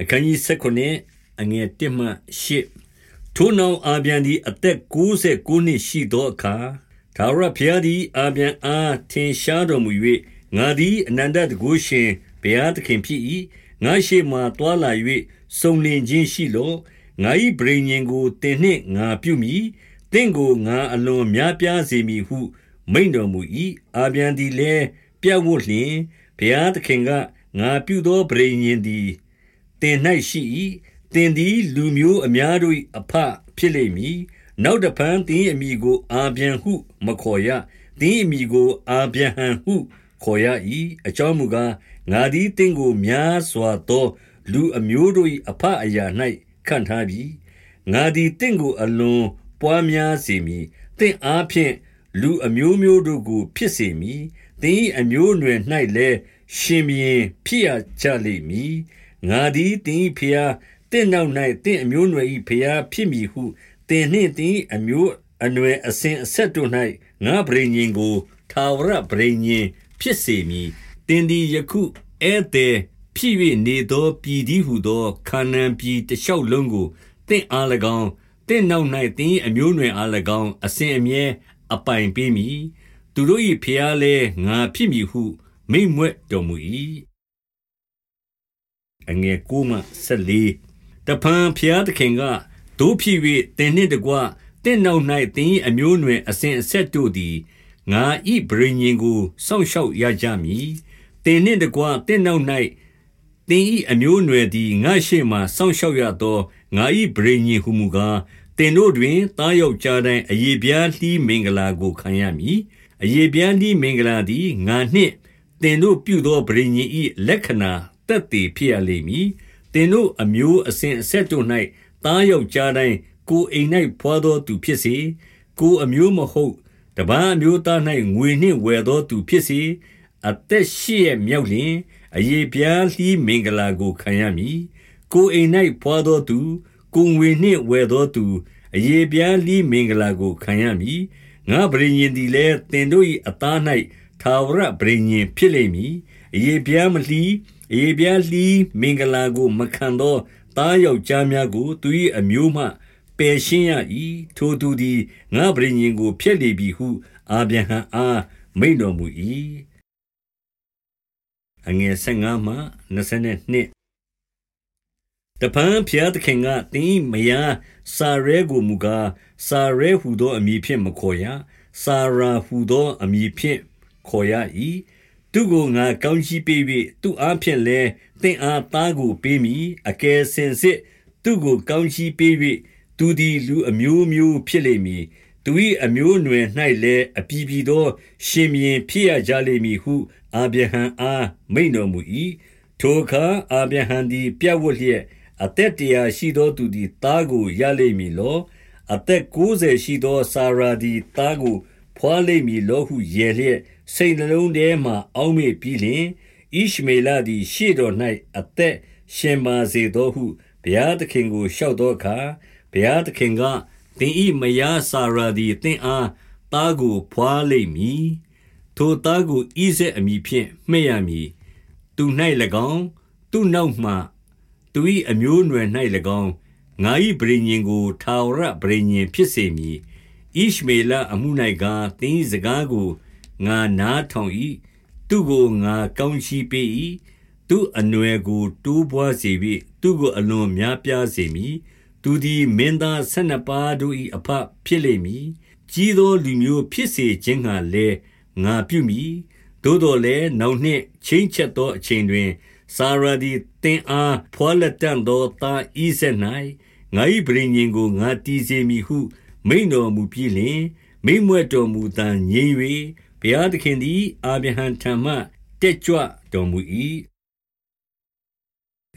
အခန်းကြီး19အငယ်1မှ8ထိုနောက်အာဗျံသည်အသက်69နှစ်ရှိသောအခါသာရဖျားသည်အာဗျံအားထင်ရှားတော်မူ၍ငါသည်အနန္တတကုရှင်ဘုရားသခင်ဖြစ်၏ငါရှိမှတွာလာ၍စုံလင်ခြင်းရှိလောငါ၏ဗြိဉဉ်ကိုတင်နှင့်ငါပြုမိတင့်ကိုငါအလွန်များပြားစေမည်ဟု မိန်တော်မူ၏အာဗျံသည်လည်းပြတ်ဝတ်လျင်ဘုရားသခင်ကငါပြုသောဗြိဉဉ်သည်တ င်၌ရှိ၏တင်သည်လူမျိုးအများတို့၏အဖဖြစ်လိမ့်မည်နောက်တဖန်တင်းအမိကို အာဗျံဟု မခေါ်ရတင်းအမိကိုအာဗျံဟံဟု ခေါ်ရ၏အကြောင်းမူကားငါသည်တင့်ကိုများစွာသော လူအမျိုးတို့၏အဖအရာ၌ခံထားပြီငါသည်တင့်ကိုအလွန်ပွားများစေမည်တင့်အားဖြင့်လူအမျိုးမျိုးတို့ကို ဖြစ်စေမည်တင်း၏အမျိုးအနွယ်၌လည်းရှင်ဘီရင်ဖြစ်ရကြလိမ့်မည် ငါသည်တင်း၏ဖျားတင့်နောက်၌တင့်အမျိုးအနွယ်၏ဖျားဖြစ်မည်ဟုတင်နှင့်တင်းအမျိုးအနွယ်အစဉ်အဆက်တို့၌ငါဗြိဉ္ဉ်ကို ထာဝရဗြိဉ္ဉ်ဖြစ်စေမည်တင်သည် ယခုဧည့်သည်ဖြစ်၍နေသော ပြည်သည်ဟုသော ခါနန်ပြည်တလျှောက်လုံးကိုတင့်အား၎င်းတင့်နောက်၌တင်းအမျိုးအနွယ်အား၎င်း အစဉ်အမြဲအပိုင်ပေးမည် သူတို့၏ဖျားလဲငါဖြစ်မည်ဟု မိမ့်မွက်တော်မူ၏ အငယ်9မှ14တဖန်ဖျားသခင်ကတို့ဖြစ်၍တင်နှင့်တကွတင့်နောက်၌တင်းအမျိုးအနွယ်အစဉ်အဆက်တို့သည်ငါဤဗြိဉ္ဉ်ကိုစောင့်ရှောက်ရကြမည်တင်နှင့်တကွတင့်နောက်၌တင်းဤအမျိုးအနွယ်သည်ငါရှိမှစောင့်ရှောက်ရသောငါဤဗြိဉ္ဉ်ဟုမူကားတင်တို့တွင်တားယောက်ျားတိုင်းအယေပြားလှီးမင်္ဂလာကိုခံရမည်အယေပြားလှီးမင်္ဂလာသည်ငါနှင့်တင်တို့ပြုသောဗြိဉ္ဉ်ဤလက္ခဏာ တက်တည်ဖြစ်ရလိမ့်မည်တင်တို့အမျိုးအစဉ်အဆက်တို့၌တားယောက်ျားတိုင်းကိုအိမ်၌ဖွာသောသူဖြစ်စေကိုအမျိုးမဟုတ်တပန်းအမျိုးသား၌ငွေနှင့်ဝယ်သောသူဖြစ်စေအသက်ရှိရမြောက်လျင်အယေပြားလှီးမင်္ဂလာကိုခံရမည်ကိုအိမ်၌ဖွာသောသူကိုငွေနှင့်ဝယ်သောသူအယေပြားလှီးမင်္ဂလာကိုခံရမည်ငါဗြိဉ္ဉ်သည်လည်းတင်တို့၏အသား၌သာဝရဗြိဉ္ဉ်ဖြစ်လိမ့်မည်အယေပြားမလှီး အယေပြားလှီးမင်္ဂလာကို မခံသောသားယောက်ျားများကိုသူ၏အမျိုးမှပယ်ရှင်းရ၏ထိုသူသည်ငါဗြိဉ္ဉ်ကို ဖျက်လေပြီဟု အာဗြဟံအားမိန်တော်မူ၏အငယ်15မှ22တပန်းဖျားသခင်ကတင်းမယားစာရဲကိုမူကားစာရဲဟူသောအမည်ဖြင့်မခေါ်ရစာရာဟူသောအမည်ဖြင့်ခေါ်ရ၏ သူကိုငါကောင်းကြီးပေး၍သူအားဖြင့်လည်းတင့်အားသားကိုပေးမိအကယ်စင်စစ်သူကိုကောင်းကြီးပေး၍သူသည်လူအမျိုးမျိုးဖြစ်လိမ့်မည်သူ၏အမျိုးအနွယ်၌လည်းအပြည်ပြည်သော ရှင်ဘုရင်ဖြစ်ရကြလိမ့်မည်ဟုအာဗြဟံအားမိန့်တော်မူ၏ထိုအခါအာဗြဟံသည်ပြပ်ဝတ်လျက်အသက်တရာရှိသောသူသည်သားကိုရလိမ့်မည်လောအသက်90ရှိသောစာရာသည်သားကို ဖွာလိမ့်မည်လောဟုရည်လျက်စိတ်နှလုံးထဲမှအောက်မေ့ပြီးလျှင်ဣရှမေလသည် ရှေ့တော်၌အသက်ရှင်ပါစေသောဟုဘုရားသခင်ကိုလျှောက်သောအခါဘုရားသခင်ကသင်ဤမယားစာရာသည်သင်အားသားကိုဖွာလိမ့်မည်ထိုသားကိုဣဇက်အမည်ဖြင့်မှဲ့ရမည်သူ၌၎င်းသူနောက်မှသူ၏အမျိုးအနွယ်၌၎င်းငါ၏ဗြိဉ္ဉ်ကိုထာဝရဗြိဉ္ဉ်ဖြစ်စေမည် ဣရှမေလအမှု၌ကားသင်စကားကိုငါနားထောင်၏သူကိုငါကောင်းချီးပေး၏သူအနွယ်ကိုတိုးပွားစေ၍သူကိုအလွန်များပြားစေမည်သူသည်မင်းသားဆယ်နှစ်ပါးတို့၏အဖဖြစ်လိမ့်မည်ကြီးသောလူမျိုးဖြစ်စေခြင်းငှာလည်းငါပြုမည်သို့တော်လည်းနောက်နှင့်ချင်းချက်သောအချိန်တွင်စာရသည်တင်အားဖွာလက်တန်သောသားဤဆက်၌ငါ၏ဗြိဉ္ဉ်ကိုငါတီးစေမည်ဟု မိန်တော်မူပြီးလျှင်မိမ့်မွက်တော်မူတန်ငြိမ်၍ဘုရားသခင်သည် အာဗြဟံထံမှတက်ကြွတော်မူ၏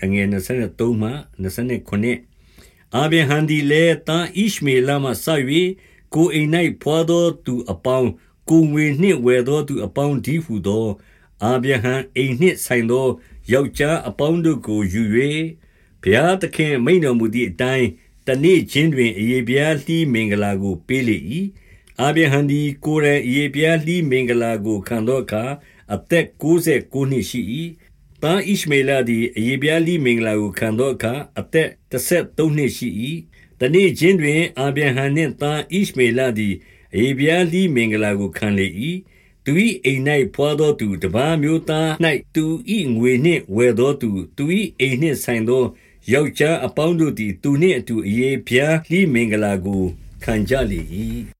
အငယ်23မှ29အာဗြဟံသည်လည်းတာဣရှမေလမှဆ၍ကိုအိမ်၌ဖွာသောသူအပေါင်းကိုငွေနှင့်ဝယ်သောသူအပေါင်းဒီဟုသောအာဗြဟံအိမ်နှင့်ဆိုင်သောယောက်ျားအပေါင်းတို့ကိုယူ၍ဘုရားသခင်မိန်တော်မူသည့်အတိုင်း တနေ့ချင်းတွင်အေပြားလှီးမင်္ဂလာကို ပေးလေ၏အာဗြဟံသည် ကိုယ်တိုင်အေပြားလှီးမင်္ဂလာကို ခံသောအခါ အသက်69နှစ်ရှိ၏သားဣရှမေလသည်အယေပြားလိမင်္ဂလာကို ခံသောအခါ အသက်33နှစ်ရှိ၏။တနေ့ချင်းတွင် အာဗြဟံနှင့်သားဣရှမေလသည်အယေပြားလိမင်္ဂလာကို ခံလေ၏။သူ၏အိမ်၌ဖွာသောသူ တပါးမျိုးသား၌သူ၏ငွေနှင့်ဝယ်သောသူ သူ၏အိမ်နှင့်ဆိုင်သော ယောက်ျားအပေါင်းတို့သည် သူနှင့်အတူအယေပြားလိမင်္ဂလာကို ခံကြလေ၏